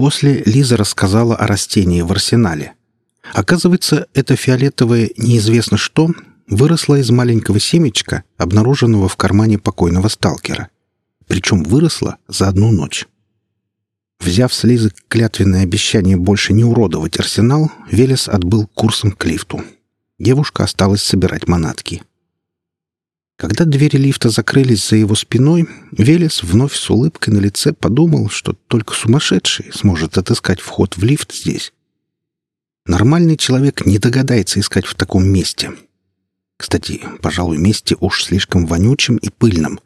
После Лиза рассказала о растении в арсенале. Оказывается, это фиолетовое неизвестно что выросло из маленького семечка, обнаруженного в кармане покойного сталкера. Причем выросло за одну ночь. Взяв с Лизы клятвенное обещание больше не уродовать арсенал, Велес отбыл курсом к лифту. Девушка осталась собирать манатки. Когда двери лифта закрылись за его спиной, Велес вновь с улыбкой на лице подумал, что только сумасшедший сможет отыскать вход в лифт здесь. Нормальный человек не догадается искать в таком месте. Кстати, пожалуй, месте уж слишком вонючим и пыльным.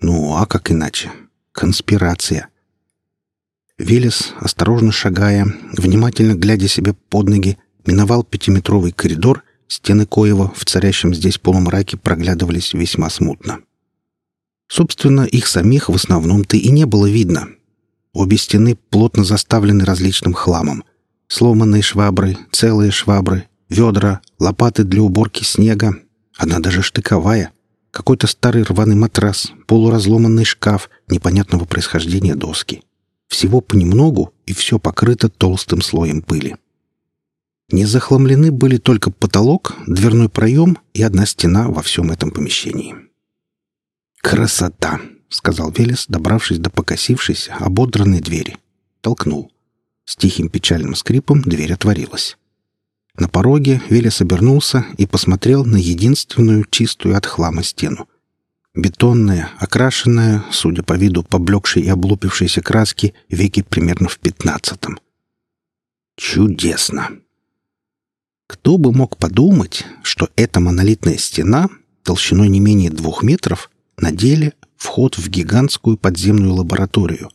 Ну, а как иначе? Конспирация. Велес, осторожно шагая, внимательно глядя себе под ноги, миновал пятиметровый коридор, стены коего в царящем здесь полумраке проглядывались весьма смутно. Собственно, их самих в основном-то и не было видно. Обе стены плотно заставлены различным хламом. Сломанные швабры, целые швабры, ведра, лопаты для уборки снега. Одна даже штыковая. Какой-то старый рваный матрас, полуразломанный шкаф непонятного происхождения доски. Всего понемногу, и все покрыто толстым слоем пыли. Не захламлены были только потолок, дверной проем и одна стена во всем этом помещении. «Красота!» — сказал Велес, добравшись до покосившейся, ободранной двери. Толкнул. С тихим печальным скрипом дверь отворилась. На пороге Велес обернулся и посмотрел на единственную чистую от хлама стену. Бетонная, окрашенная, судя по виду поблекшей и облупившейся краски, веки примерно в пятнадцатом. Чудесно! Кто бы мог подумать, что эта монолитная стена, толщиной не менее двух метров, на деле вход в гигантскую подземную лабораторию.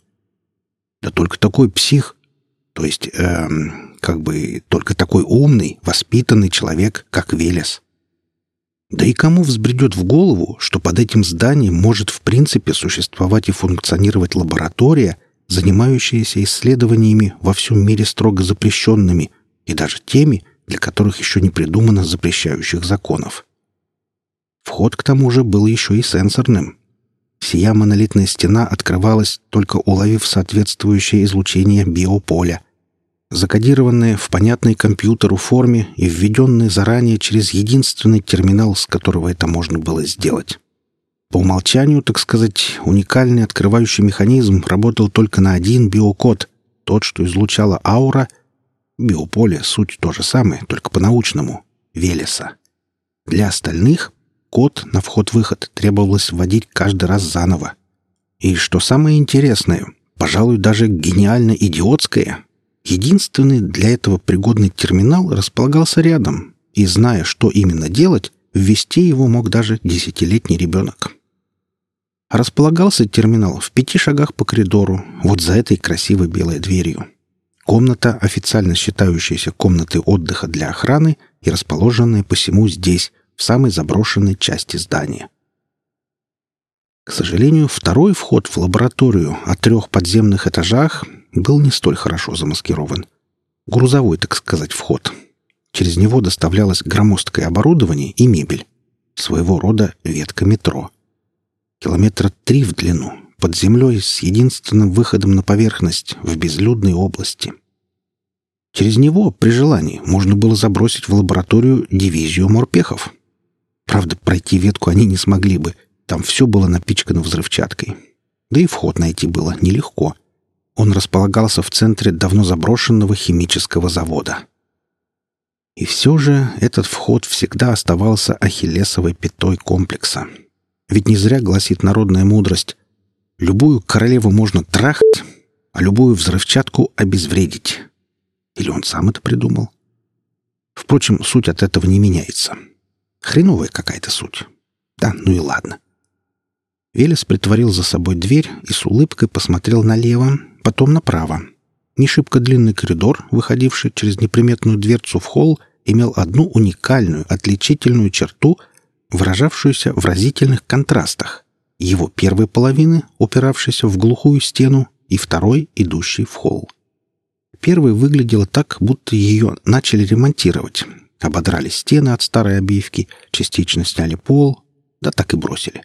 Да только такой псих, то есть, эм, как бы, только такой умный, воспитанный человек, как Велес. Да и кому взбредет в голову, что под этим зданием может в принципе существовать и функционировать лаборатория, занимающаяся исследованиями во всем мире строго запрещенными, и даже теми, для которых еще не придумано запрещающих законов. Вход к тому же был еще и сенсорным. Сия монолитная стена открывалась, только уловив соответствующее излучение биополя, закодированное в понятной компьютеру форме и введенное заранее через единственный терминал, с которого это можно было сделать. По умолчанию, так сказать, уникальный открывающий механизм работал только на один биокод, тот, что излучала аура — Биополе — суть то же самое, только по-научному. Велеса. Для остальных код на вход-выход требовалось вводить каждый раз заново. И что самое интересное, пожалуй, даже гениально идиотское, единственный для этого пригодный терминал располагался рядом, и, зная, что именно делать, ввести его мог даже десятилетний ребенок. Располагался терминал в пяти шагах по коридору, вот за этой красивой белой дверью. Комната, официально считающаяся комнатой отдыха для охраны и расположенная посему здесь, в самой заброшенной части здания. К сожалению, второй вход в лабораторию о трех подземных этажах был не столь хорошо замаскирован. Грузовой, так сказать, вход. Через него доставлялось громоздкое оборудование и мебель. Своего рода ветка метро. Километра три в длину, под землей с единственным выходом на поверхность в безлюдной области. Через него, при желании, можно было забросить в лабораторию дивизию морпехов. Правда, пройти ветку они не смогли бы, там все было напичкано взрывчаткой. Да и вход найти было нелегко. Он располагался в центре давно заброшенного химического завода. И все же этот вход всегда оставался ахиллесовой пятой комплекса. Ведь не зря гласит народная мудрость Любую королеву можно трахать, а любую взрывчатку обезвредить. Или он сам это придумал? Впрочем, суть от этого не меняется. Хреновая какая-то суть. Да, ну и ладно. Велес притворил за собой дверь и с улыбкой посмотрел налево, потом направо. Не шибко длинный коридор, выходивший через неприметную дверцу в холл, имел одну уникальную, отличительную черту, выражавшуюся в разительных контрастах его первой половины, упиравшейся в глухую стену, и второй, идущей в холл. Первой выглядела так, будто ее начали ремонтировать. Ободрали стены от старой обивки, частично сняли пол, да так и бросили.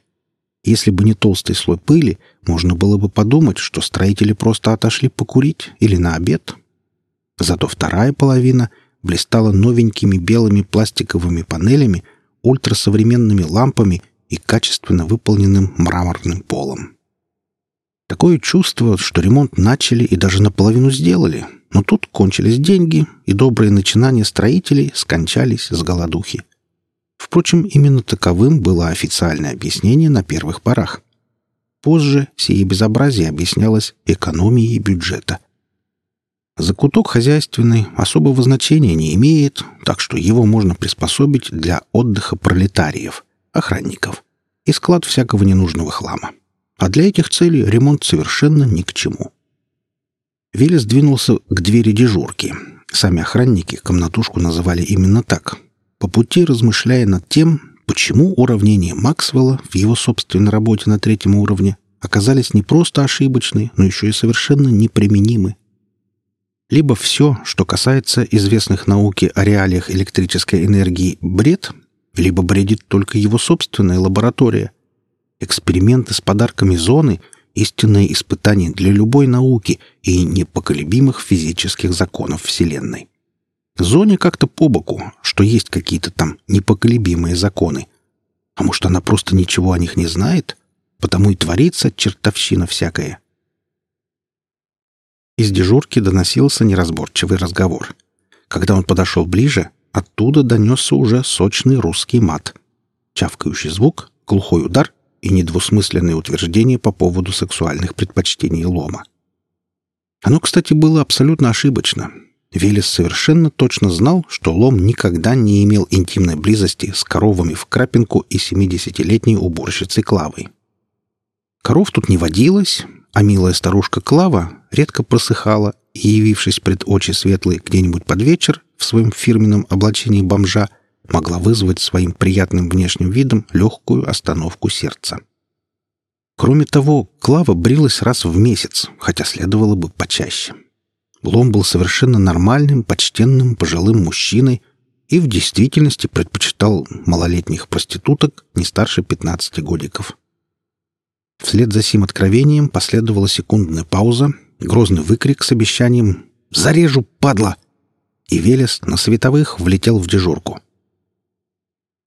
Если бы не толстый слой пыли, можно было бы подумать, что строители просто отошли покурить или на обед. Зато вторая половина блистала новенькими белыми пластиковыми панелями, ультрасовременными лампами и качественно выполненным мраморным полом. Такое чувство, что ремонт начали и даже наполовину сделали, но тут кончились деньги, и добрые начинания строителей скончались с голодухи. Впрочем, именно таковым было официальное объяснение на первых порах. Позже сие безобразие объяснялось экономией бюджета. Закуток хозяйственный особого значения не имеет, так что его можно приспособить для отдыха пролетариев, охранников и склад всякого ненужного хлама. А для этих целей ремонт совершенно ни к чему. Велес двинулся к двери дежурки. Сами охранники комнатушку называли именно так, по пути размышляя над тем, почему уравнения Максвелла в его собственной работе на третьем уровне оказались не просто ошибочны, но еще и совершенно неприменимы. Либо все, что касается известных науки о реалиях электрической энергии, бред, либо бредит только его собственная лаборатория. Эксперименты с подарками зоны — истинное испытание для любой науки и непоколебимых физических законов Вселенной. Зоне как-то по боку, что есть какие-то там непоколебимые законы. А может, она просто ничего о них не знает? Потому и творится чертовщина всякая. Из дежурки доносился неразборчивый разговор. Когда он подошел ближе, оттуда донесся уже сочный русский мат. Чавкающий звук, глухой удар и недвусмысленное утверждение по поводу сексуальных предпочтений лома. Оно, кстати, было абсолютно ошибочно — Велес совершенно точно знал, что Лом никогда не имел интимной близости с коровами в Крапинку и 70-летней уборщицей Клавой. Коров тут не водилось, а милая старушка Клава редко просыхала и, явившись пред очи светлой где-нибудь под вечер в своем фирменном облачении бомжа, могла вызвать своим приятным внешним видом легкую остановку сердца. Кроме того, Клава брилась раз в месяц, хотя следовало бы почаще. Лом был совершенно нормальным, почтенным, пожилым мужчиной и в действительности предпочитал малолетних проституток не старше 15 годиков. Вслед за сим откровением последовала секундная пауза, грозный выкрик с обещанием «Зарежу, падла!» и Велес на световых влетел в дежурку.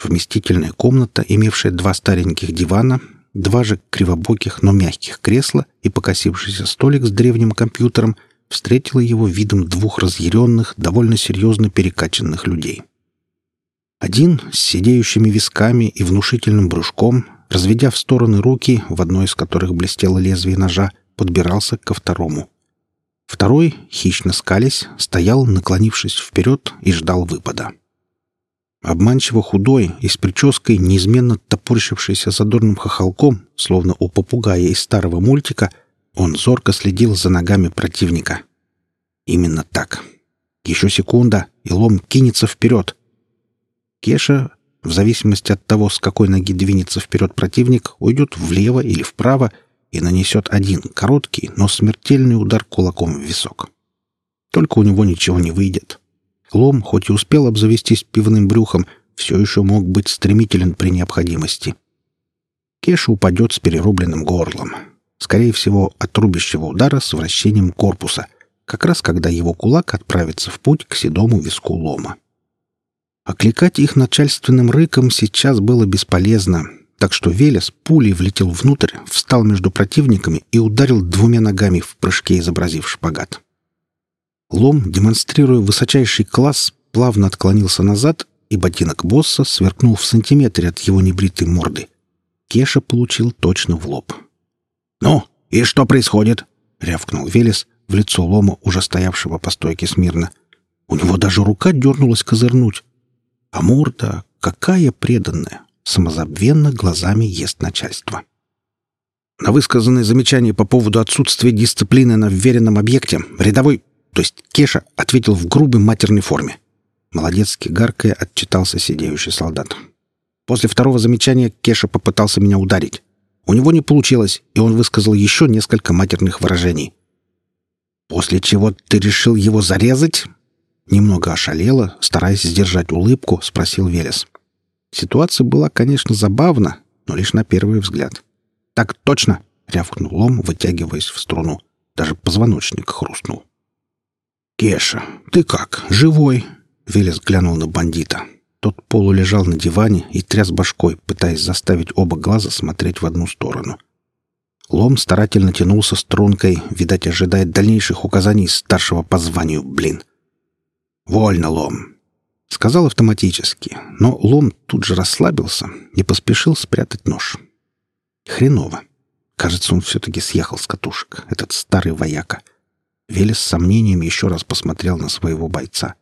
Вместительная комната, имевшая два стареньких дивана, два же кривобоких, но мягких кресла и покосившийся столик с древним компьютером — встретила его видом двух разъяренных, довольно серьезно перекачанных людей. Один с сидеющими висками и внушительным брюшком, разведя в стороны руки, в одной из которых блестело лезвие ножа, подбирался ко второму. Второй, хищно скались, стоял, наклонившись вперед, и ждал выпада. Обманчиво худой и с прической, неизменно топорщившийся задорным хохолком, словно у попугая из старого мультика — он зорко следил за ногами противника. Именно так. Еще секунда, и лом кинется вперед. Кеша, в зависимости от того, с какой ноги двинется вперед противник, уйдет влево или вправо и нанесет один короткий, но смертельный удар кулаком в висок. Только у него ничего не выйдет. Лом, хоть и успел обзавестись пивным брюхом, все еще мог быть стремителен при необходимости. Кеша упадет с перерубленным горлом скорее всего, от рубящего удара с вращением корпуса, как раз когда его кулак отправится в путь к седому виску лома. Окликать их начальственным рыком сейчас было бесполезно, так что Велес пулей влетел внутрь, встал между противниками и ударил двумя ногами в прыжке, изобразив шпагат. Лом, демонстрируя высочайший класс, плавно отклонился назад, и ботинок босса сверкнул в сантиметре от его небритой морды. Кеша получил точно в лоб. «Ну, и что происходит?» — рявкнул Велес в лицо лома, уже стоявшего по стойке смирно. У него даже рука дернулась козырнуть. А морда, какая преданная, самозабвенно глазами ест начальство. На высказанное замечание по поводу отсутствия дисциплины на вверенном объекте рядовой, то есть Кеша, ответил в грубой матерной форме. Молодецкий гаркая отчитался сидеющий солдат. После второго замечания Кеша попытался меня ударить. У него не получилось, и он высказал еще несколько матерных выражений. «После чего ты решил его зарезать?» Немного ошалело, стараясь сдержать улыбку, спросил Велес. Ситуация была, конечно, забавна, но лишь на первый взгляд. «Так точно!» — рявкнул Лом, вытягиваясь в струну. Даже позвоночник хрустнул. «Кеша, ты как, живой?» — Велес глянул на бандита. Тот полулежал на диване и тряс башкой, пытаясь заставить оба глаза смотреть в одну сторону. Лом старательно тянулся стрункой, видать, ожидает дальнейших указаний старшего по званию, блин. «Вольно, Лом!» — сказал автоматически, но Лом тут же расслабился и поспешил спрятать нож. Хреново. Кажется, он все-таки съехал с катушек, этот старый вояка. Велес с сомнением еще раз посмотрел на своего бойца.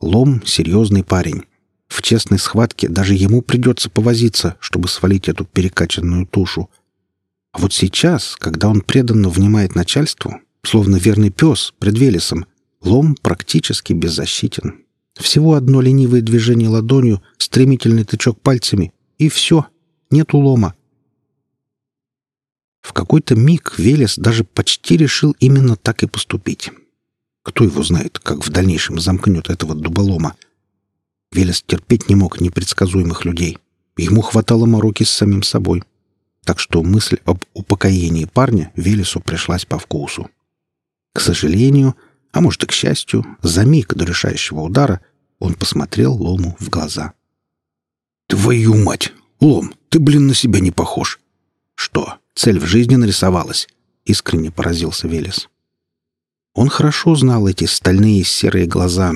Лом — серьезный парень. В честной схватке даже ему придется повозиться, чтобы свалить эту перекачанную тушу. А вот сейчас, когда он преданно внимает начальству, словно верный пес пред Велесом, Лом практически беззащитен. Всего одно ленивое движение ладонью, стремительный тычок пальцами, и все, нет улома. В какой-то миг Велес даже почти решил именно так и поступить. Кто его знает, как в дальнейшем замкнет этого дуболома — Велес терпеть не мог непредсказуемых людей. Ему хватало мороки с самим собой. Так что мысль об упокоении парня Велесу пришлась по вкусу. К сожалению, а может и к счастью, за миг до решающего удара он посмотрел Лому в глаза. «Твою мать! Лом, ты, блин, на себя не похож!» «Что, цель в жизни нарисовалась?» — искренне поразился Велес. Он хорошо знал эти стальные серые глаза,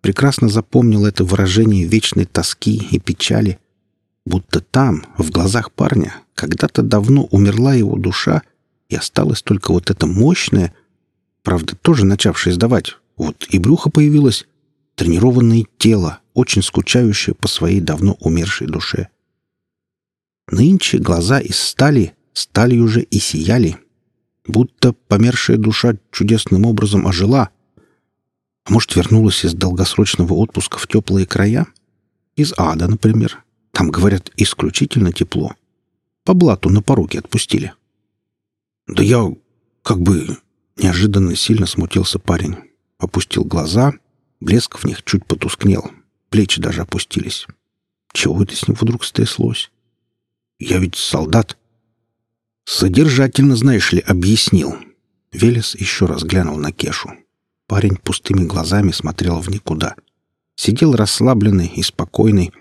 прекрасно запомнил это выражение вечной тоски и печали, будто там, в глазах парня, когда-то давно умерла его душа, и осталось только вот это мощное, правда, тоже начавшее сдавать, вот и брюхо появилось, тренированное тело, очень скучающее по своей давно умершей душе. Нынче глаза из стали сталью уже и сияли, будто помершая душа чудесным образом ожила — а может, вернулась из долгосрочного отпуска в теплые края? Из ада, например. Там, говорят, исключительно тепло. По блату на пороге отпустили. Да я как бы неожиданно сильно смутился парень. Опустил глаза, блеск в них чуть потускнел. Плечи даже опустились. Чего это с ним вдруг стряслось? Я ведь солдат. Содержательно, знаешь ли, объяснил. Велес еще раз глянул на Кешу. Парень пустыми глазами смотрел в никуда. Сидел расслабленный и спокойный,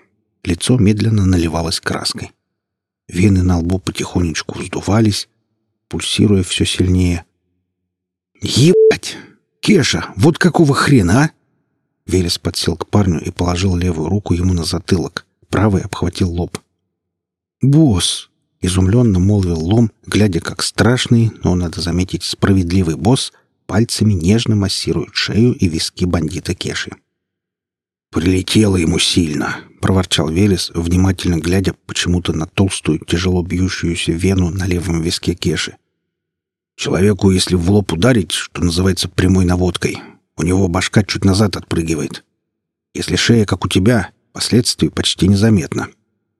лицо медленно наливалось краской. Вены на лбу потихонечку вздувались, пульсируя все сильнее. «Ебать! Кеша, вот какого хрена, а?» Велес подсел к парню и положил левую руку ему на затылок, правый обхватил лоб. «Босс!» — изумленно молвил Лом, глядя, как страшный, но, надо заметить, справедливый босс пальцами нежно массирует шею и виски бандита Кеши. «Прилетело ему сильно», — проворчал Велес, внимательно глядя почему-то на толстую, тяжело бьющуюся вену на левом виске Кеши. «Человеку, если в лоб ударить, что называется прямой наводкой, у него башка чуть назад отпрыгивает. Если шея, как у тебя, последствий почти незаметно.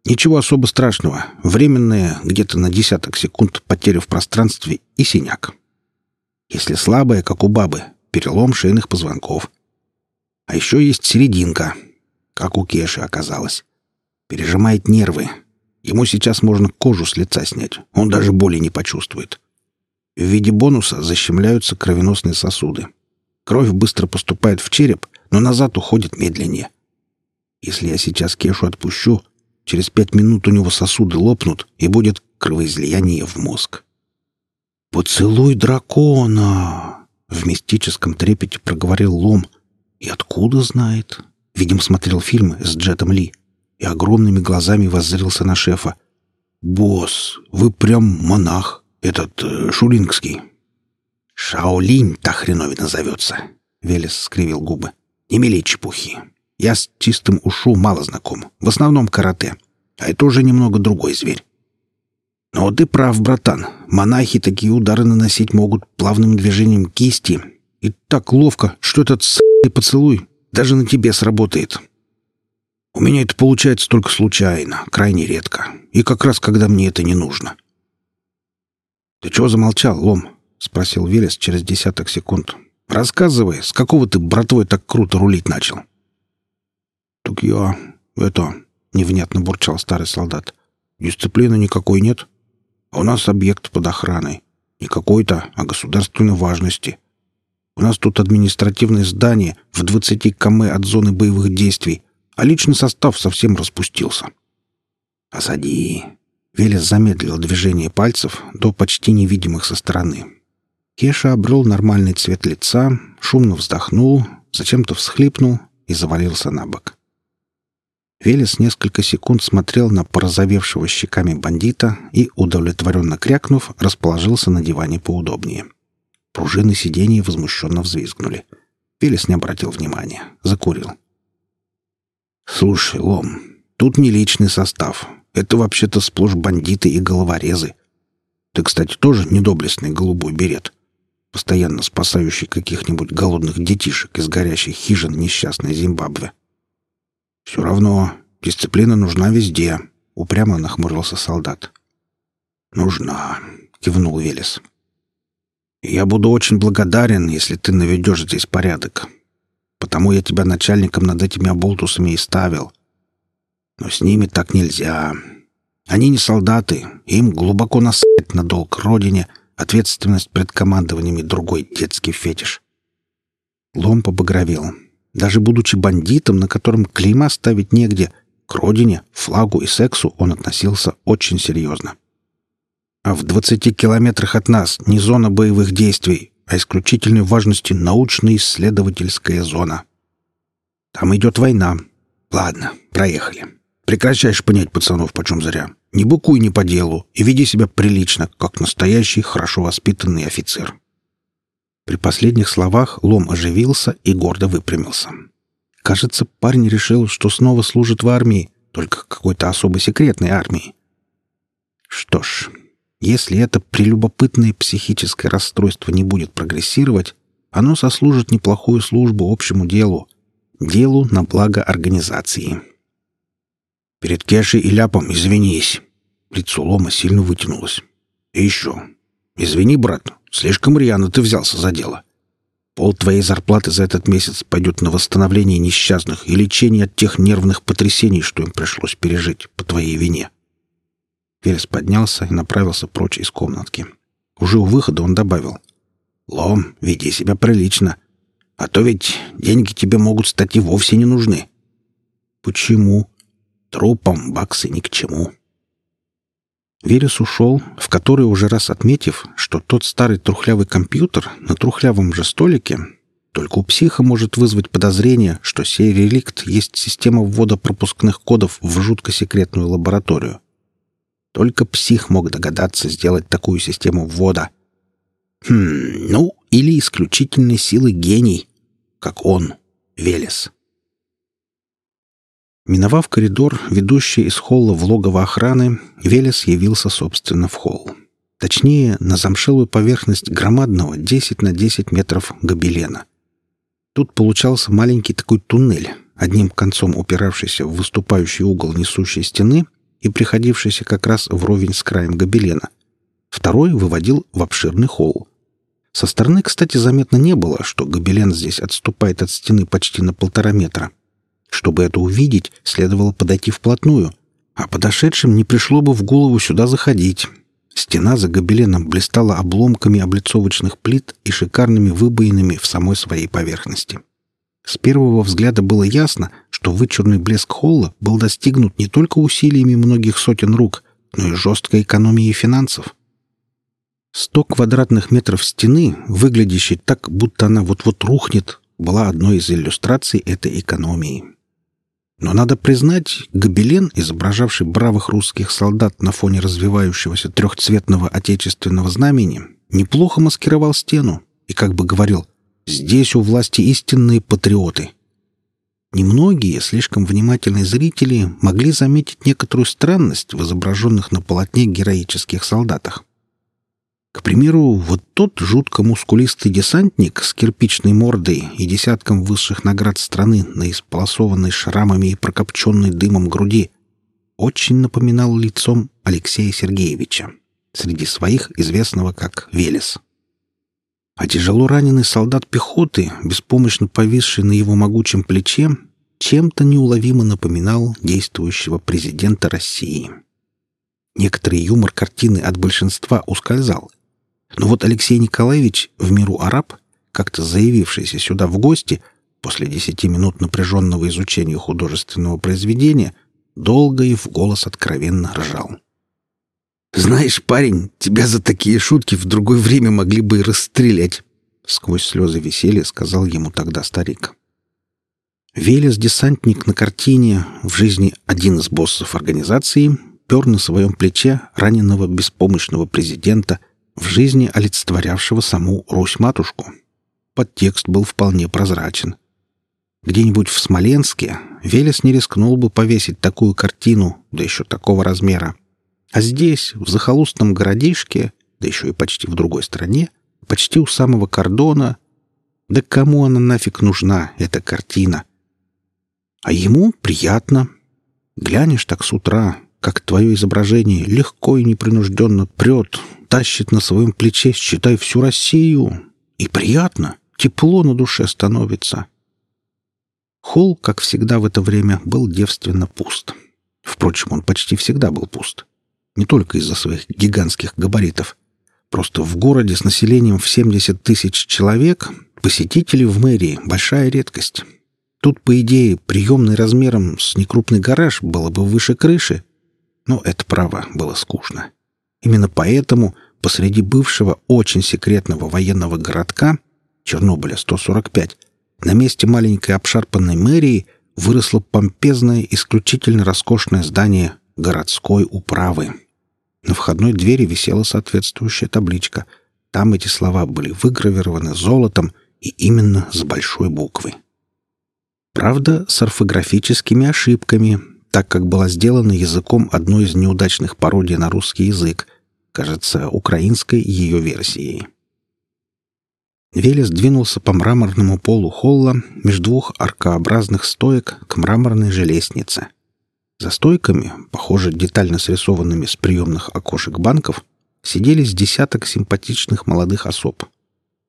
Ничего особо страшного. Временная, где-то на десяток секунд потеря в пространстве и синяк. Если слабая, как у бабы, перелом шейных позвонков. А еще есть серединка, как у Кеши оказалось. Пережимает нервы. Ему сейчас можно кожу с лица снять. Он даже боли не почувствует. В виде бонуса защемляются кровеносные сосуды. Кровь быстро поступает в череп, но назад уходит медленнее. Если я сейчас Кешу отпущу, через пять минут у него сосуды лопнут, и будет кровоизлияние в мозг. «Поцелуй дракона!» — в мистическом трепете проговорил Лом. «И откуда знает?» Видимо, смотрел фильмы с Джетом Ли и огромными глазами воззрился на шефа. «Босс, вы прям монах, этот э, шулингский». «Шаолинь та хреновина зовется», — Велес скривил губы. «Не мели чепухи. Я с чистым ушу мало знаком. В основном карате. А это уже немного другой зверь. Но ты прав, братан. Монахи такие удары наносить могут плавным движением кисти. И так ловко, что этот с***ый поцелуй даже на тебе сработает. У меня это получается только случайно, крайне редко. И как раз, когда мне это не нужно. «Ты чего замолчал, Лом?» — спросил Велес через десяток секунд. «Рассказывай, с какого ты, братвой, так круто рулить начал?» «Так я... это...» — невнятно бурчал старый солдат. «Дисциплины никакой нет. А у нас объект под охраной. Не какой-то, а государственной важности. У нас тут административное здание в 20 км от зоны боевых действий, а личный состав совсем распустился. «Осади!» Велес замедлил движение пальцев до почти невидимых со стороны. Кеша обрел нормальный цвет лица, шумно вздохнул, зачем-то всхлипнул и завалился на бок. Велес несколько секунд смотрел на порозовевшего щеками бандита и, удовлетворенно крякнув, расположился на диване поудобнее. Пружины сиденья возмущенно взвизгнули. Велес не обратил внимания. Закурил. «Слушай, Лом, тут не личный состав. Это вообще-то сплошь бандиты и головорезы. Ты, кстати, тоже недоблестный голубой берет, постоянно спасающий каких-нибудь голодных детишек из горящих хижин несчастной Зимбабве. «Все равно дисциплина нужна везде», — упрямо нахмурился солдат. «Нужна», — кивнул Велес. «Я буду очень благодарен, если ты наведешь здесь порядок. Потому я тебя начальником над этими оболтусами и ставил. Но с ними так нельзя. Они не солдаты, им глубоко насать на долг родине, ответственность пред командованиями другой детский фетиш». Лом побагровел. Даже будучи бандитом, на котором клейма ставить негде, к родине, флагу и сексу он относился очень серьезно. А в 20 километрах от нас не зона боевых действий, а исключительной важности научно-исследовательская зона. Там идет война. Ладно, проехали. Прекращай шпынять пацанов почем зря. Не букуй не по делу и веди себя прилично, как настоящий, хорошо воспитанный офицер. При последних словах Лом оживился и гордо выпрямился. Кажется, парень решил, что снова служит в армии, только какой-то особо секретной армии. Что ж, если это прелюбопытное психическое расстройство не будет прогрессировать, оно сослужит неплохую службу общему делу, делу на благо организации. Перед Кешей и Ляпом извинись. Лицо Лома сильно вытянулось. И еще. Извини, брат, Слишком рьяно ты взялся за дело. Пол твоей зарплаты за этот месяц пойдет на восстановление несчастных и лечение от тех нервных потрясений, что им пришлось пережить по твоей вине». Велес поднялся и направился прочь из комнатки. Уже у выхода он добавил. «Лом, веди себя прилично. А то ведь деньги тебе могут стать и вовсе не нужны». «Почему?» «Трупам баксы ни к чему». Верес ушел, в который уже раз отметив, что тот старый трухлявый компьютер на трухлявом же столике только у психа может вызвать подозрение, что сей реликт есть система ввода пропускных кодов в жутко секретную лабораторию. Только псих мог догадаться сделать такую систему ввода. Хм, ну, или исключительной силы гений, как он, Велес. Миновав коридор, ведущий из холла в логово охраны, Велес явился, собственно, в холл. Точнее, на замшелую поверхность громадного 10 на 10 метров гобелена. Тут получался маленький такой туннель, одним концом упиравшийся в выступающий угол несущей стены и приходившийся как раз вровень с краем гобелена. Второй выводил в обширный холл. Со стороны, кстати, заметно не было, что гобелен здесь отступает от стены почти на полтора метра. Чтобы это увидеть, следовало подойти вплотную, а подошедшим не пришло бы в голову сюда заходить. Стена за гобеленом блистала обломками облицовочных плит и шикарными выбоинами в самой своей поверхности. С первого взгляда было ясно, что вычурный блеск холла был достигнут не только усилиями многих сотен рук, но и жесткой экономией финансов. Сто квадратных метров стены, выглядящей так, будто она вот-вот рухнет, была одной из иллюстраций этой экономии. Но надо признать, гобелен, изображавший бравых русских солдат на фоне развивающегося трехцветного отечественного знамени, неплохо маскировал стену и как бы говорил «здесь у власти истинные патриоты». Немногие, слишком внимательные зрители могли заметить некоторую странность в изображенных на полотне героических солдатах. К примеру, вот тот жутко мускулистый десантник с кирпичной мордой и десятком высших наград страны на исполосованной шрамами и прокопченной дымом груди очень напоминал лицом Алексея Сергеевича, среди своих известного как Велес. А тяжело раненый солдат пехоты, беспомощно повисший на его могучем плече, чем-то неуловимо напоминал действующего президента России. Некоторый юмор картины от большинства ускользал. Но вот Алексей Николаевич, в миру араб, как-то заявившийся сюда в гости, после десяти минут напряженного изучения художественного произведения, долго и в голос откровенно ржал. «Знаешь, парень, тебя за такие шутки в другое время могли бы и расстрелять!» Сквозь слезы веселья сказал ему тогда старик. Велес, десантник на картине, в жизни один из боссов организации, пер на своем плече раненого беспомощного президента, в жизни олицетворявшего саму Русь-матушку. Подтекст был вполне прозрачен. Где-нибудь в Смоленске Велес не рискнул бы повесить такую картину, да еще такого размера. А здесь, в захолустном городишке, да еще и почти в другой стране, почти у самого кордона, да кому она нафиг нужна, эта картина? А ему приятно. Глянешь так с утра, как твое изображение легко и непринужденно прет, тащит на своем плече, считай, всю Россию. И приятно, тепло на душе становится. Холл, как всегда в это время, был девственно пуст. Впрочем, он почти всегда был пуст. Не только из-за своих гигантских габаритов. Просто в городе с населением в 70 тысяч человек посетители в мэрии — большая редкость. Тут, по идее, приемный размером с некрупный гараж было бы выше крыши. Но это право было скучно. Именно поэтому посреди бывшего очень секретного военного городка Чернобыля 145 на месте маленькой обшарпанной мэрии выросло помпезное, исключительно роскошное здание городской управы. На входной двери висела соответствующая табличка. Там эти слова были выгравированы золотом и именно с большой буквы. Правда, с орфографическими ошибками, так как была сделана языком одной из неудачных пародий на русский язык, кажется, украинской ее версией. Велес двинулся по мраморному полу холла между двух аркообразных стоек к мраморной же лестнице. За стойками, похоже, детально срисованными с приемных окошек банков, сидели с десяток симпатичных молодых особ.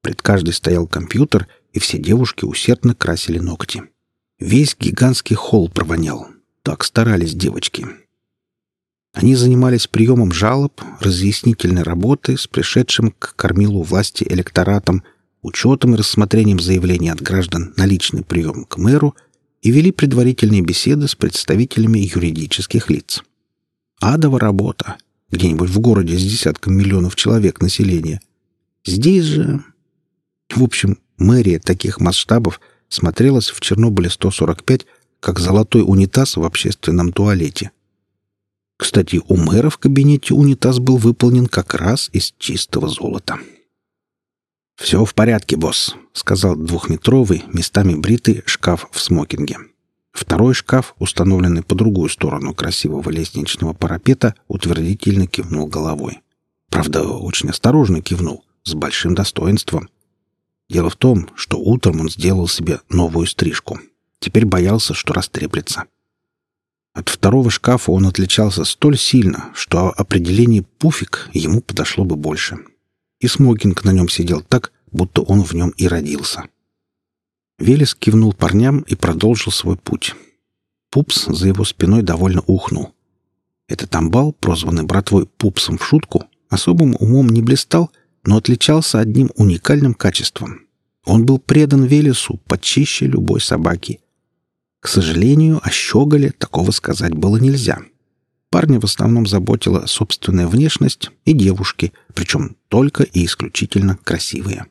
Пред каждой стоял компьютер, и все девушки усердно красили ногти. Весь гигантский холл провонял. Так старались девочки. Они занимались приемом жалоб, разъяснительной работы с пришедшим к кормилу власти электоратом, учетом и рассмотрением заявлений от граждан на личный прием к мэру и вели предварительные беседы с представителями юридических лиц. Адова работа. Где-нибудь в городе с десятком миллионов человек населения. Здесь же... В общем, мэрия таких масштабов смотрелась в Чернобыле 145 как золотой унитаз в общественном туалете. Кстати, у мэра в кабинете унитаз был выполнен как раз из чистого золота. «Все в порядке, босс», — сказал двухметровый, местами бритый шкаф в смокинге. Второй шкаф, установленный по другую сторону красивого лестничного парапета, утвердительно кивнул головой. Правда, очень осторожно кивнул, с большим достоинством — Дело в том, что утром он сделал себе новую стрижку. Теперь боялся, что растреплется. От второго шкафа он отличался столь сильно, что определение «пуфик» ему подошло бы больше. И смокинг на нем сидел так, будто он в нем и родился. Велес кивнул парням и продолжил свой путь. Пупс за его спиной довольно ухнул. Этот амбал, прозванный братвой Пупсом в шутку, особым умом не блистал но отличался одним уникальным качеством. Он был предан Велесу почище любой собаки. К сожалению, о щеголе такого сказать было нельзя. Парня в основном заботила собственная внешность и девушки, причем только и исключительно красивые.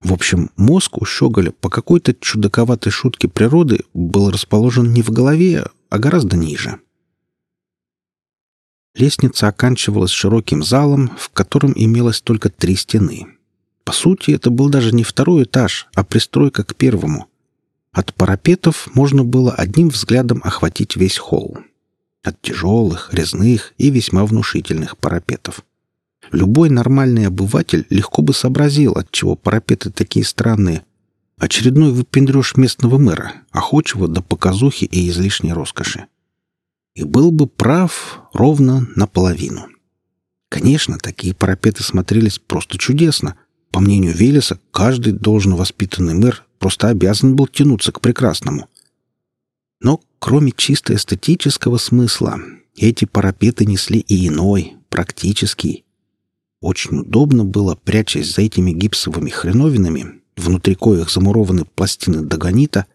В общем, мозг у щеголя по какой-то чудаковатой шутке природы был расположен не в голове, а гораздо ниже. Лестница оканчивалась широким залом, в котором имелось только три стены. По сути, это был даже не второй этаж, а пристройка к первому. От парапетов можно было одним взглядом охватить весь холл. От тяжелых, резных и весьма внушительных парапетов. Любой нормальный обыватель легко бы сообразил, отчего парапеты такие странные. Очередной выпендреж местного мэра, охочего до показухи и излишней роскоши и был бы прав ровно наполовину. Конечно, такие парапеты смотрелись просто чудесно. По мнению Велеса, каждый должно воспитанный мэр просто обязан был тянуться к прекрасному. Но кроме чисто эстетического смысла, эти парапеты несли и иной, практический. Очень удобно было, прячась за этими гипсовыми хреновинами, внутри коих замурованы пластины догонита,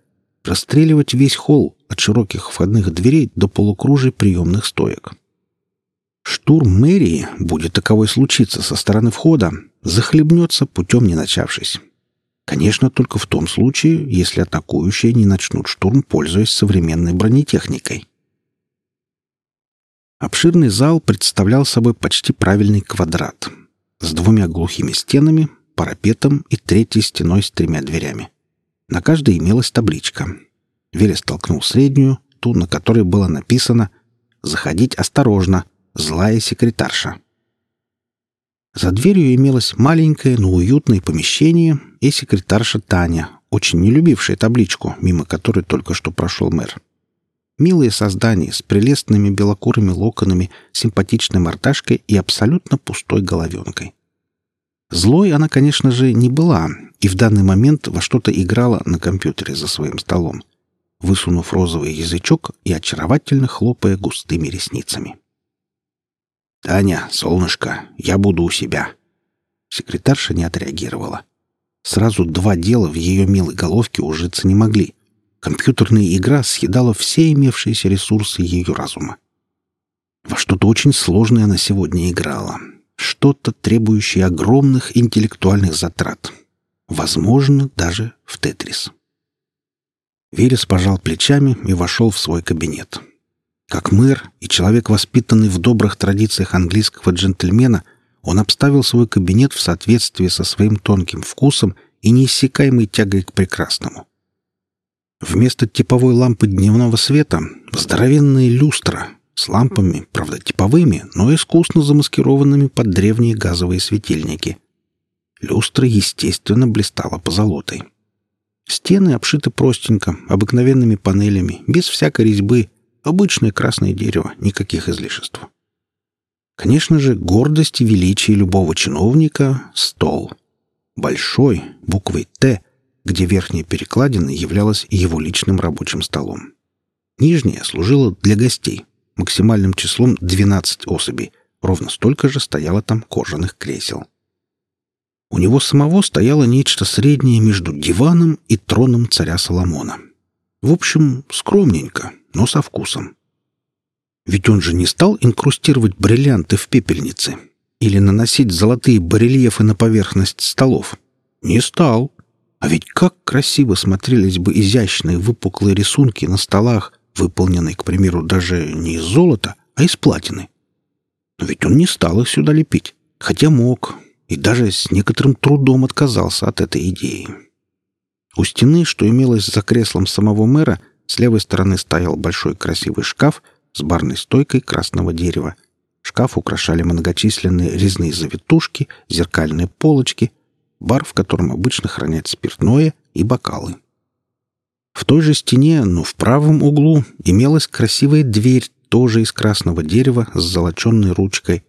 расстреливать весь холл от широких входных дверей до полукружия приемных стоек. Штурм мэрии, будет таковой случиться со стороны входа, захлебнется путем не начавшись. Конечно, только в том случае, если атакующие не начнут штурм, пользуясь современной бронетехникой. Обширный зал представлял собой почти правильный квадрат с двумя глухими стенами, парапетом и третьей стеной с тремя дверями. На каждой имелась табличка. Велес толкнул среднюю, ту, на которой было написано «Заходить осторожно, злая секретарша». За дверью имелось маленькое, но уютное помещение и секретарша Таня, очень не любившая табличку, мимо которой только что прошел мэр. Милые создания с прелестными белокурыми локонами, симпатичной мордашкой и абсолютно пустой головенкой. Злой она, конечно же, не была, и в данный момент во что-то играла на компьютере за своим столом, высунув розовый язычок и очаровательно хлопая густыми ресницами. «Таня, солнышко, я буду у себя». Секретарша не отреагировала. Сразу два дела в ее милой головке ужиться не могли. Компьютерная игра съедала все имевшиеся ресурсы ее разума. Во что-то очень сложное она сегодня играла. Что-то, требующее огромных интеллектуальных затрат. Возможно, даже в «Тетрис». Верес пожал плечами и вошел в свой кабинет. Как мэр и человек, воспитанный в добрых традициях английского джентльмена, он обставил свой кабинет в соответствии со своим тонким вкусом и неиссякаемой тягой к прекрасному. Вместо типовой лампы дневного света — здоровенная люстра с лампами, правда, типовыми, но искусно замаскированными под древние газовые светильники. Люстра, естественно, блистала позолотой. Стены обшиты простенько, обыкновенными панелями, без всякой резьбы — Обычное красное дерево, никаких излишеств. Конечно же, гордость и величие любого чиновника — стол. Большой, буквой «Т», где верхняя перекладина являлась его личным рабочим столом. Нижняя служила для гостей, максимальным числом 12 особей, ровно столько же стояло там кожаных кресел. У него самого стояло нечто среднее между диваном и троном царя Соломона. В общем, скромненько, но со вкусом. Ведь он же не стал инкрустировать бриллианты в пепельнице или наносить золотые барельефы на поверхность столов. Не стал. А ведь как красиво смотрелись бы изящные выпуклые рисунки на столах, выполненные, к примеру, даже не из золота, а из платины. Но ведь он не стал их сюда лепить, хотя мог, и даже с некоторым трудом отказался от этой идеи. У стены, что имелось за креслом самого мэра, с левой стороны стоял большой красивый шкаф с барной стойкой красного дерева. Шкаф украшали многочисленные резные завитушки, зеркальные полочки, бар, в котором обычно хранят спиртное и бокалы. В той же стене, но в правом углу, имелась красивая дверь, тоже из красного дерева, с золоченной ручкой.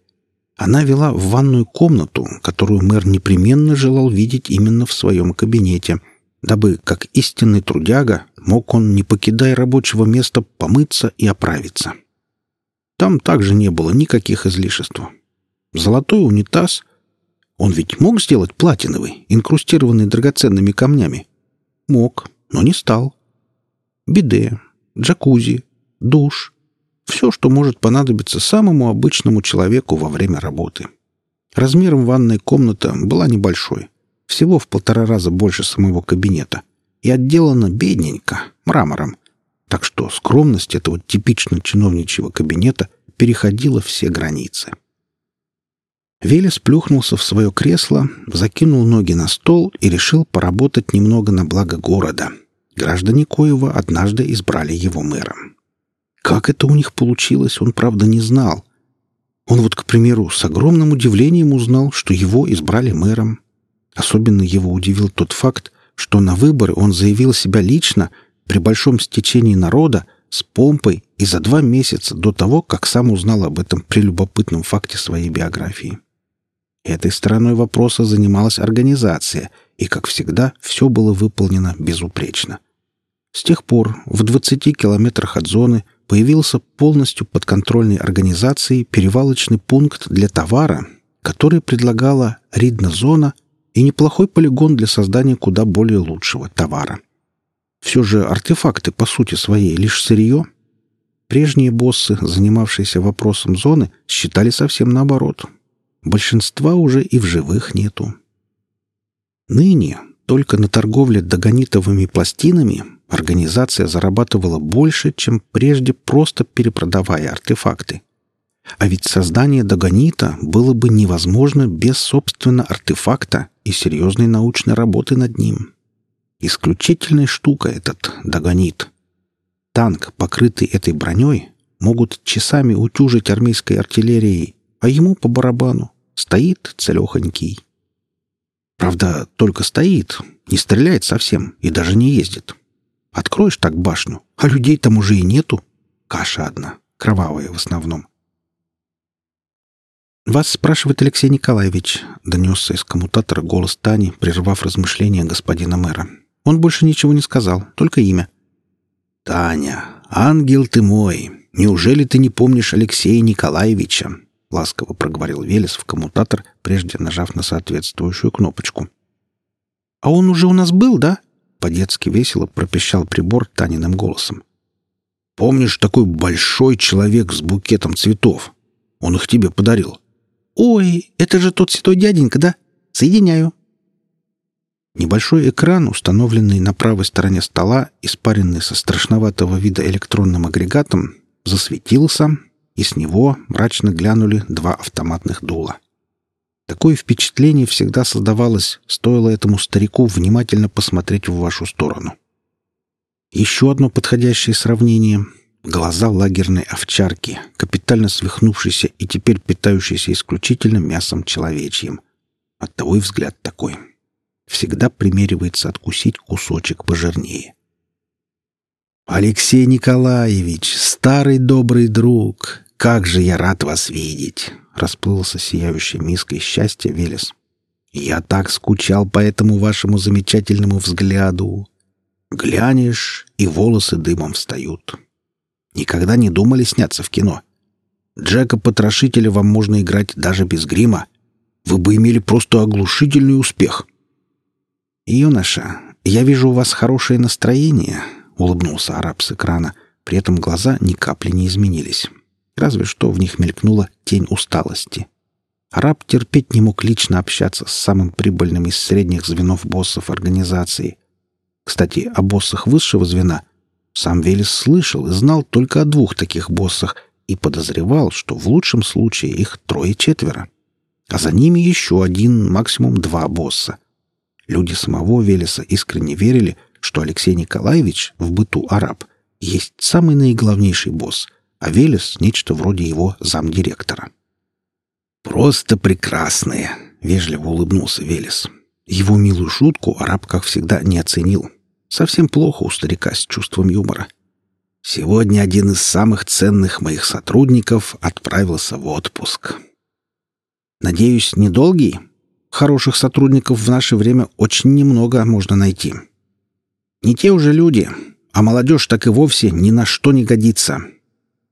Она вела в ванную комнату, которую мэр непременно желал видеть именно в своем кабинете — дабы, как истинный трудяга, мог он, не покидая рабочего места, помыться и оправиться. Там также не было никаких излишеств. Золотой унитаз. Он ведь мог сделать платиновый, инкрустированный драгоценными камнями? Мог, но не стал. Биде, джакузи, душ. Все, что может понадобиться самому обычному человеку во время работы. Размером ванная комната была небольшой — всего в полтора раза больше самого кабинета, и отделана бедненько, мрамором, так что скромность этого типично чиновничьего кабинета переходила все границы. Велес плюхнулся в свое кресло, закинул ноги на стол и решил поработать немного на благо города. Граждане Коева однажды избрали его мэром. Как это у них получилось, он, правда, не знал. Он вот, к примеру, с огромным удивлением узнал, что его избрали мэром. Особенно его удивил тот факт, что на выборы он заявил себя лично при большом стечении народа с помпой и за два месяца до того, как сам узнал об этом прелюбопытном факте своей биографии. Этой стороной вопроса занималась организация, и, как всегда, все было выполнено безупречно. С тех пор в 20 километрах от зоны появился полностью подконтрольной организацией перевалочный пункт для товара, который предлагала Ридна-зона и неплохой полигон для создания куда более лучшего товара. Все же артефакты, по сути своей, лишь сырье. Прежние боссы, занимавшиеся вопросом зоны, считали совсем наоборот. Большинства уже и в живых нету. Ныне только на торговле догонитовыми пластинами организация зарабатывала больше, чем прежде просто перепродавая артефакты. А ведь создание догонита было бы невозможно без, собственно, артефакта и серьезной научной работы над ним. Исключительная штука этот догонит. Танк, покрытый этой броней, могут часами утюжить армейской артиллерией, а ему по барабану. Стоит целехонький. Правда, только стоит, не стреляет совсем и даже не ездит. Откроешь так башню, а людей там уже и нету. Каша одна, кровавая в основном. «Вас спрашивает Алексей Николаевич», — донесся из коммутатора голос Тани, прервав размышления господина мэра. Он больше ничего не сказал, только имя. «Таня, ангел ты мой, неужели ты не помнишь Алексея Николаевича?» — ласково проговорил Велес в коммутатор, прежде нажав на соответствующую кнопочку. «А он уже у нас был, да?» — по-детски весело пропищал прибор Таниным голосом. «Помнишь такой большой человек с букетом цветов? Он их тебе подарил. «Ой, это же тот седой дяденька, да? Соединяю». Небольшой экран, установленный на правой стороне стола, испаренный со страшноватого вида электронным агрегатом, засветился, и с него мрачно глянули два автоматных дула. Такое впечатление всегда создавалось, стоило этому старику внимательно посмотреть в вашу сторону. Еще одно подходящее сравнение глаза лагерной овчарки, капитально свихнувшейся и теперь питающейся исключительно мясом человечьим. Оттого и взгляд такой. Всегда примеривается откусить кусочек пожирнее. «Алексей Николаевич, старый добрый друг, как же я рад вас видеть!» Расплылся сияющей миской счастья Велес. «Я так скучал по этому вашему замечательному взгляду. Глянешь, и волосы дымом встают. Никогда не думали сняться в кино. Джека-потрошителя вам можно играть даже без грима. Вы бы имели просто оглушительный успех. «Юноша, я вижу у вас хорошее настроение», — улыбнулся араб с экрана. При этом глаза ни капли не изменились. Разве что в них мелькнула тень усталости. Араб терпеть не мог лично общаться с самым прибыльным из средних звенов боссов организации. Кстати, о боссах высшего звена сам Велес слышал и знал только о двух таких боссах и подозревал, что в лучшем случае их трое-четверо. А за ними еще один, максимум два босса. Люди самого Велеса искренне верили, что Алексей Николаевич в быту араб есть самый наиглавнейший босс, а Велес — нечто вроде его замдиректора. «Просто прекрасные!» — вежливо улыбнулся Велес. Его милую шутку араб, как всегда, не оценил — Совсем плохо у старика с чувством юмора. Сегодня один из самых ценных моих сотрудников отправился в отпуск. Надеюсь, недолгий? Хороших сотрудников в наше время очень немного можно найти. Не те уже люди, а молодежь так и вовсе ни на что не годится.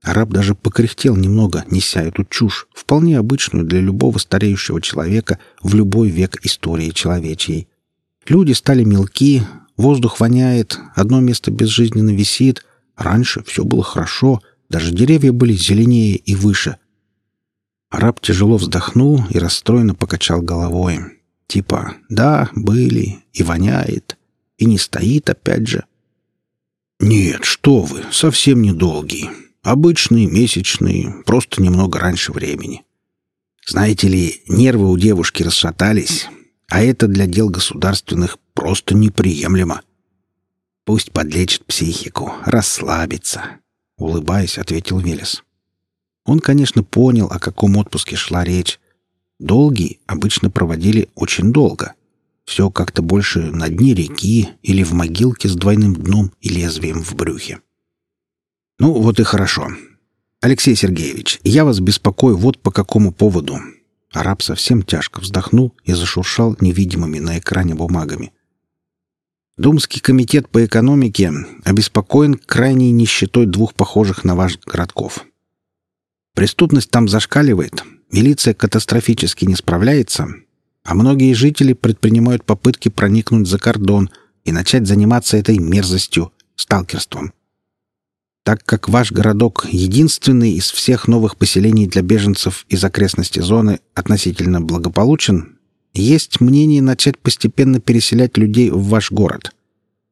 Араб даже покряхтел немного, неся эту чушь, вполне обычную для любого стареющего человека в любой век истории человечьей. Люди стали мелки, Воздух воняет, одно место безжизненно висит. Раньше все было хорошо, даже деревья были зеленее и выше. Араб тяжело вздохнул и расстроенно покачал головой. Типа «да, были, и воняет, и не стоит опять же». «Нет, что вы, совсем недолгий. Обычный, месячный, просто немного раньше времени. Знаете ли, нервы у девушки расшатались, а это для дел государственных просто неприемлемо. Пусть подлечит психику, расслабится, улыбаясь, ответил Велес. Он, конечно, понял, о каком отпуске шла речь. Долгий обычно проводили очень долго. Все как-то больше на дне реки или в могилке с двойным дном и лезвием в брюхе. Ну, вот и хорошо. Алексей Сергеевич, я вас беспокою вот по какому поводу. Араб совсем тяжко вздохнул и зашуршал невидимыми на экране бумагами. Думский комитет по экономике обеспокоен крайней нищетой двух похожих на ваш городков. Преступность там зашкаливает, милиция катастрофически не справляется, а многие жители предпринимают попытки проникнуть за кордон и начать заниматься этой мерзостью, сталкерством. Так как ваш городок единственный из всех новых поселений для беженцев из окрестности зоны относительно благополучен, есть мнение начать постепенно переселять людей в ваш город.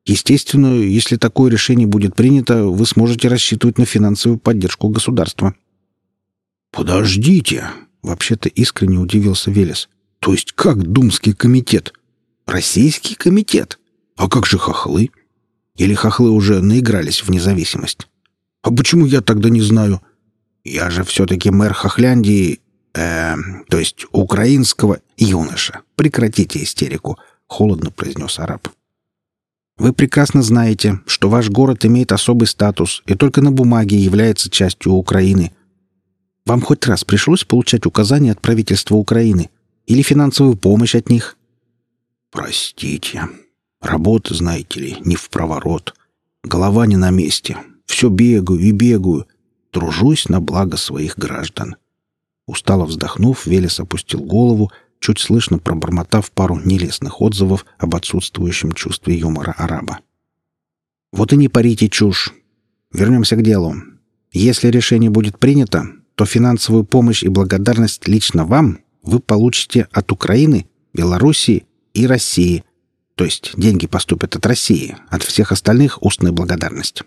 Естественно, если такое решение будет принято, вы сможете рассчитывать на финансовую поддержку государства. «Подождите!» — вообще-то искренне удивился Велес. «То есть как Думский комитет?» «Российский комитет. А как же хохлы? Или хохлы уже наигрались в независимость? А почему я тогда не знаю? Я же все-таки мэр Хохляндии э, то есть украинского юноша. Прекратите истерику, холодно произнес араб. Вы прекрасно знаете, что ваш город имеет особый статус и только на бумаге является частью Украины. Вам хоть раз пришлось получать указания от правительства Украины или финансовую помощь от них? Простите. Работа, знаете ли, не в проворот. Голова не на месте. Все бегаю и бегаю. Тружусь на благо своих граждан. Устало вздохнув, Велес опустил голову, чуть слышно пробормотав пару нелестных отзывов об отсутствующем чувстве юмора араба. «Вот и не парите чушь. Вернемся к делу. Если решение будет принято, то финансовую помощь и благодарность лично вам вы получите от Украины, Белоруссии и России. То есть деньги поступят от России, от всех остальных устная благодарность».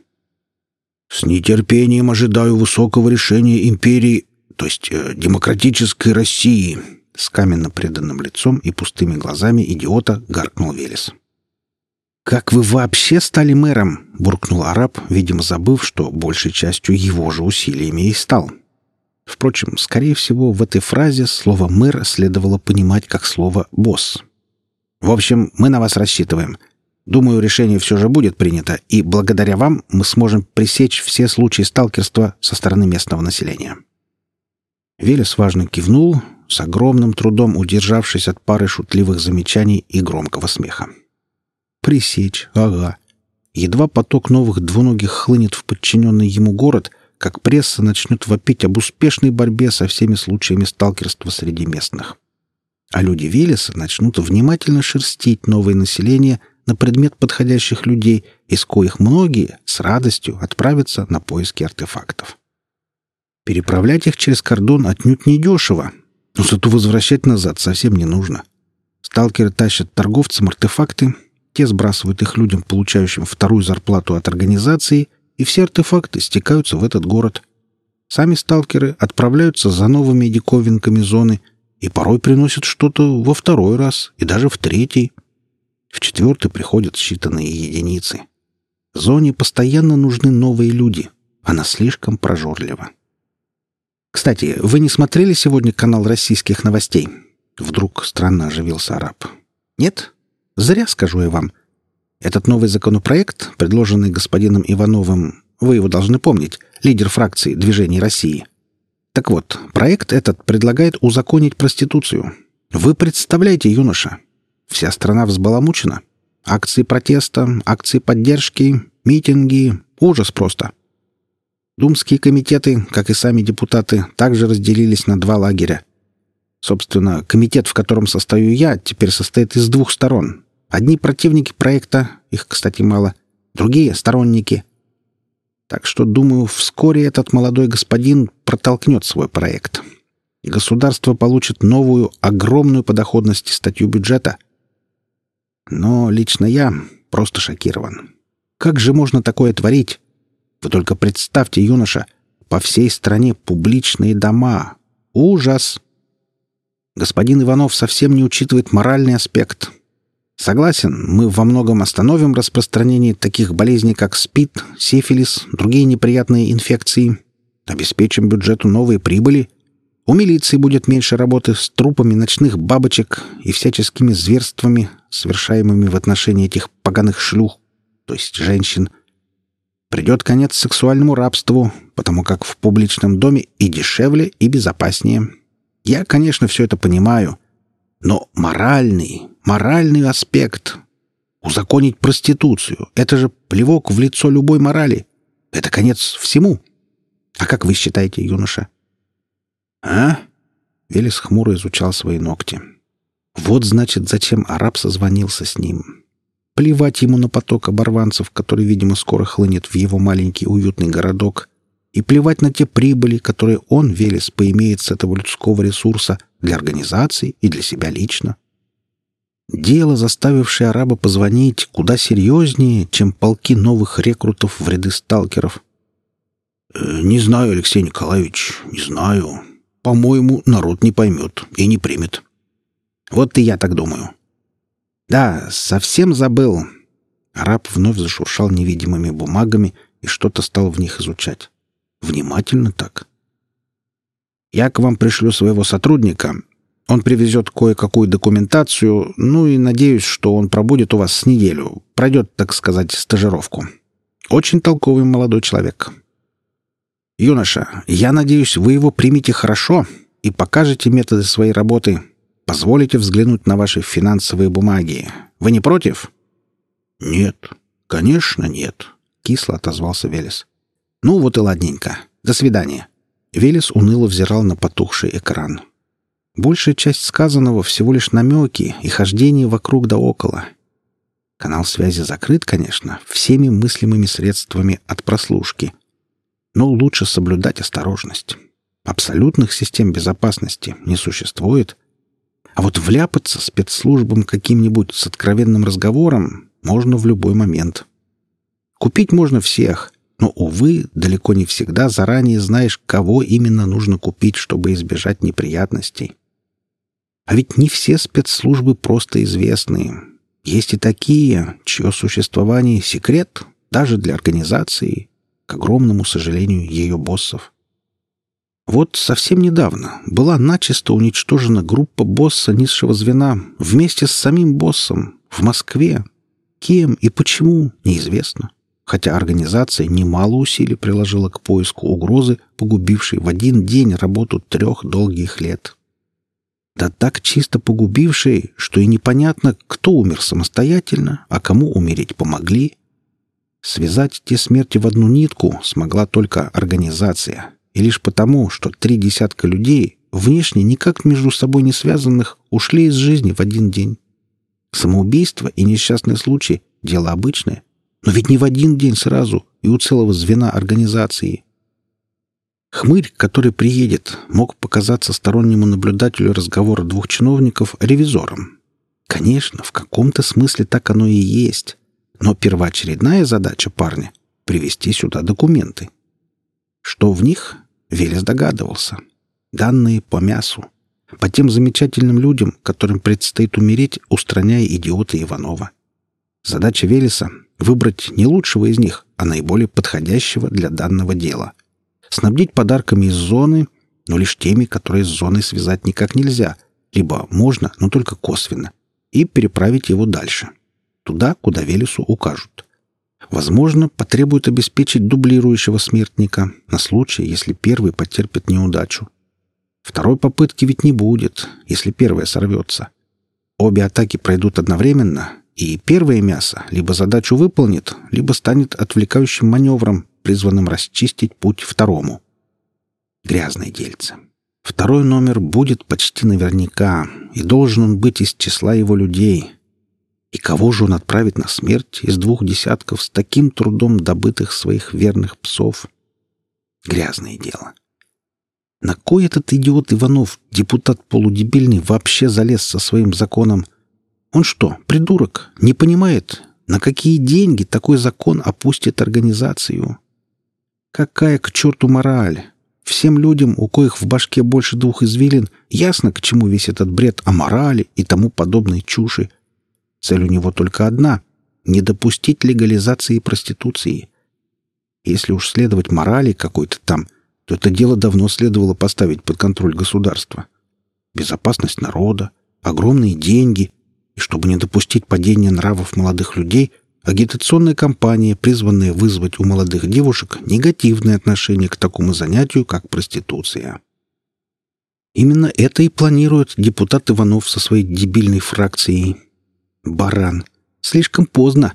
«С нетерпением ожидаю высокого решения империи то есть э, демократической России, с каменно преданным лицом и пустыми глазами идиота гаркнул Велес. «Как вы вообще стали мэром?» — буркнул араб, видимо, забыв, что большей частью его же усилиями и стал. Впрочем, скорее всего, в этой фразе слово «мэр» следовало понимать как слово «босс». «В общем, мы на вас рассчитываем. Думаю, решение все же будет принято, и благодаря вам мы сможем пресечь все случаи сталкерства со стороны местного населения». Велес важно кивнул, с огромным трудом удержавшись от пары шутливых замечаний и громкого смеха. «Пресечь, ага». Едва поток новых двуногих хлынет в подчиненный ему город, как пресса начнет вопить об успешной борьбе со всеми случаями сталкерства среди местных. А люди Велеса начнут внимательно шерстить новое население на предмет подходящих людей, из коих многие с радостью отправятся на поиски артефактов. Переправлять их через кордон отнюдь не дешево, но зато возвращать назад совсем не нужно. Сталкеры тащат торговцам артефакты, те сбрасывают их людям, получающим вторую зарплату от организации, и все артефакты стекаются в этот город. Сами сталкеры отправляются за новыми диковинками зоны и порой приносят что-то во второй раз и даже в третий. В четвертый приходят считанные единицы. Зоне постоянно нужны новые люди. Она слишком прожорлива. «Кстати, вы не смотрели сегодня канал российских новостей?» Вдруг странно оживился араб. «Нет? Зря, скажу я вам. Этот новый законопроект, предложенный господином Ивановым, вы его должны помнить, лидер фракции «Движение России». Так вот, проект этот предлагает узаконить проституцию. Вы представляете, юноша, вся страна взбаламучена. Акции протеста, акции поддержки, митинги. Ужас просто. Думские комитеты, как и сами депутаты, также разделились на два лагеря. Собственно, комитет, в котором состою я, теперь состоит из двух сторон. Одни противники проекта, их, кстати, мало, другие — сторонники. Так что, думаю, вскоре этот молодой господин протолкнет свой проект. Государство получит новую, огромную по доходности статью бюджета. Но лично я просто шокирован. Как же можно такое творить? Вы только представьте, юноша, по всей стране публичные дома. Ужас! Господин Иванов совсем не учитывает моральный аспект. Согласен, мы во многом остановим распространение таких болезней, как СПИД, сифилис, другие неприятные инфекции, обеспечим бюджету новые прибыли, у милиции будет меньше работы с трупами ночных бабочек и всяческими зверствами, совершаемыми в отношении этих поганых шлюх, то есть женщин – Придет конец сексуальному рабству, потому как в публичном доме и дешевле, и безопаснее. Я, конечно, все это понимаю, но моральный, моральный аспект. Узаконить проституцию — это же плевок в лицо любой морали. Это конец всему. А как вы считаете, юноша? А? Велес хмуро изучал свои ногти. Вот, значит, зачем араб созвонился с ним. Плевать ему на поток оборванцев, который, видимо, скоро хлынет в его маленький уютный городок, и плевать на те прибыли, которые он, Велес, поимеет с этого людского ресурса для организации и для себя лично. Дело, заставившее араба позвонить, куда серьезнее, чем полки новых рекрутов в ряды сталкеров. «Э, «Не знаю, Алексей Николаевич, не знаю. По-моему, народ не поймет и не примет». «Вот и я так думаю». «Да, совсем забыл». Араб вновь зашуршал невидимыми бумагами и что-то стал в них изучать. Внимательно так. «Я к вам пришлю своего сотрудника, он привезет кое-какую документацию, ну и надеюсь, что он пробудет у вас с неделю, пройдет, так сказать, стажировку. Очень толковый молодой человек. Юноша, я надеюсь, вы его примете хорошо и покажете методы своей работы. Позволите взглянуть на ваши финансовые бумаги. Вы не против? Нет, конечно, нет, кисло отозвался Велес. Ну вот и ладненько. До свидания. Велес уныло взирал на потухший экран. Большая часть сказанного всего лишь намеки и хождение вокруг да около. Канал связи закрыт, конечно, всеми мыслимыми средствами от прослушки. Но лучше соблюдать осторожность. Абсолютных систем безопасности не существует. А вот вляпаться спецслужбам каким-нибудь с откровенным разговором можно в любой момент. Купить можно всех, но, увы, далеко не всегда заранее знаешь, кого именно нужно купить, чтобы избежать неприятностей. А ведь не все спецслужбы просто известные. Есть и такие, чье существование — секрет даже для организации, к огромному сожалению ее боссов. Вот совсем недавно была начисто уничтожена группа босса низшего звена вместе с самим боссом в Москве. Кем и почему — неизвестно. Хотя организация немало усилий приложила к поиску угрозы, погубившей в один день работу трех долгих лет. Да так чисто погубивший, что и непонятно, кто умер самостоятельно, а кому умереть помогли. Связать те смерти в одну нитку смогла только организация. И лишь потому, что три десятка людей, внешне никак между собой не связанных, ушли из жизни в один день. Самоубийство и несчастный случай — дело обычное. Но ведь не в один день сразу и у целого звена организации — Хмырь, который приедет, мог показаться стороннему наблюдателю разговора двух чиновников ревизором. Конечно, в каком-то смысле так оно и есть. Но первоочередная задача парня — привести сюда документы. Что в них? Велес догадывался. Данные по мясу. По тем замечательным людям, которым предстоит умереть, устраняя идиота Иванова. Задача Велеса — выбрать не лучшего из них, а наиболее подходящего для данного дела — снабдить подарками из зоны, но лишь теми, которые с зоной связать никак нельзя, либо можно, но только косвенно, и переправить его дальше, туда, куда Велесу укажут. Возможно, потребует обеспечить дублирующего смертника на случай, если первый потерпит неудачу. Второй попытки ведь не будет, если первая сорвется. Обе атаки пройдут одновременно, и первое мясо либо задачу выполнит, либо станет отвлекающим маневром, призванным расчистить путь второму. Грязное дельце. Второй номер будет почти наверняка, и должен он быть из числа его людей. И кого же он отправит на смерть из двух десятков с таким трудом добытых своих верных псов? Грязное дело. На кой этот идиот Иванов, депутат полудебильный, вообще залез со своим законом? Он что, придурок, не понимает, на какие деньги такой закон опустит организацию? Какая к черту мораль? Всем людям, у коих в башке больше двух извилин, ясно, к чему весь этот бред о морали и тому подобной чуши. Цель у него только одна — не допустить легализации проституции. Если уж следовать морали какой-то там, то это дело давно следовало поставить под контроль государства. Безопасность народа, огромные деньги, и чтобы не допустить падения нравов молодых людей, Агитационная кампания, призванная вызвать у молодых девушек негативное отношение к такому занятию, как проституция. Именно это и планирует депутат Иванов со своей дебильной фракцией. Баран. Слишком поздно.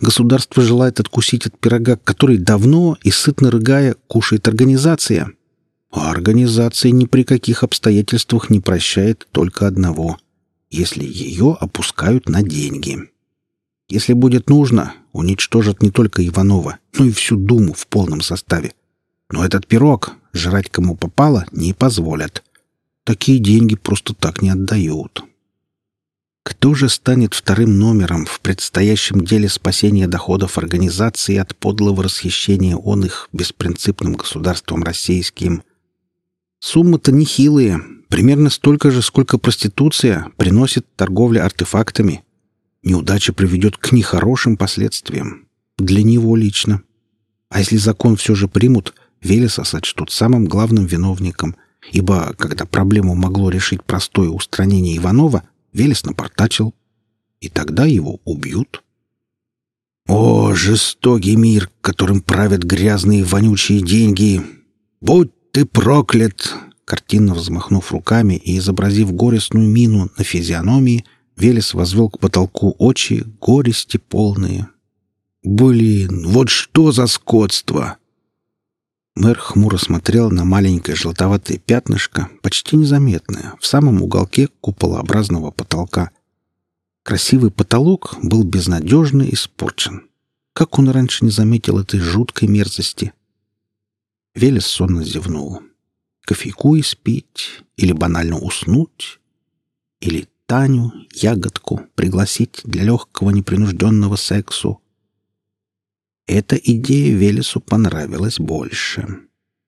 Государство желает откусить от пирога, который давно и сытно рыгая кушает организация. А организация ни при каких обстоятельствах не прощает только одного — если ее опускают на деньги. Если будет нужно, уничтожат не только Иванова, но и всю Думу в полном составе. Но этот пирог жрать кому попало не позволят. Такие деньги просто так не отдают. Кто же станет вторым номером в предстоящем деле спасения доходов организации от подлого расхищения он их беспринципным государством российским? Суммы-то нехилые, примерно столько же, сколько проституция приносит торговля артефактами. Неудача приведет к нехорошим последствиям. Для него лично. А если закон все же примут, Велеса сочтут самым главным виновником, ибо, когда проблему могло решить простое устранение Иванова, Велес напортачил, и тогда его убьют. О, жестокий мир, которым правят грязные вонючие деньги! Будь ты проклят! Картинно взмахнув руками и изобразив горестную мину на физиономии, Велес возвел к потолку очи горести полные. «Блин, вот что за скотство!» Мэр хмуро смотрел на маленькое желтоватое пятнышко, почти незаметное, в самом уголке куполообразного потолка. Красивый потолок был безнадежно испорчен. Как он раньше не заметил этой жуткой мерзости? Велес сонно зевнул кофейку испить или банально уснуть, или Таню, ягодку, пригласить для легкого непринужденного сексу. Эта идея Велесу понравилась больше.